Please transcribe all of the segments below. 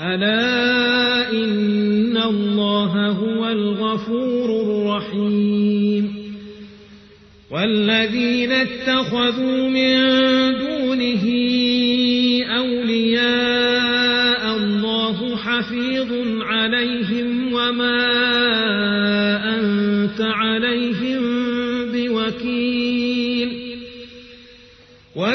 ألا إن الله هو الغفور الرحيم. والذين اتخذوا من دونه أولياء الله حفيظ عليهم وما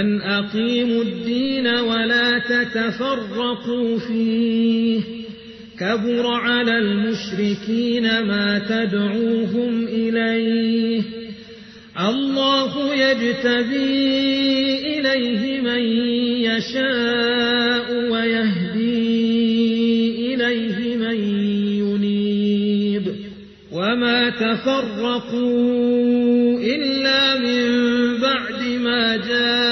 أن أقيموا الدين ولا تتفرقوا فيه. كبر على المشركين ما تدعوهم إليه. الله يجتبي إليه من يشاء ويهدي إليه من ينيب. وما تفرقوا إلا من بعد ما العلم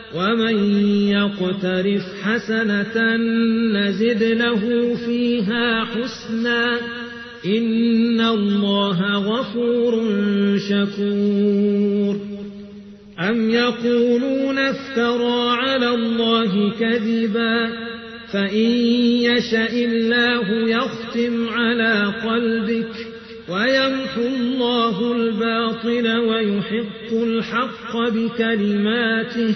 ومن يقترف حسنة نزد له فيها حسنا إن الله غفور شكور أم يقولون افترى على الله كذبا فإن يشأ الله يختم على قلبك ويمحو الله الباطل ويحق الحق بكلماته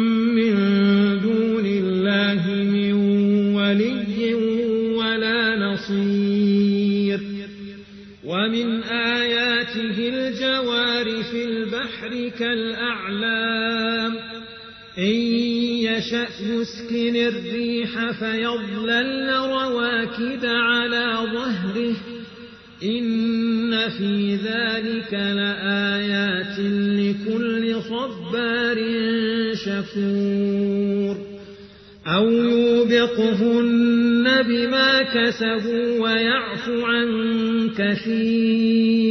البحر كالأعلام إن يشأ يسكن الريح فيظللن رواكد على ظهره. إن في ذلك لآيات لكل صبار شكور. أو يوبقهن بما كسبوا ويعفو عن كثير.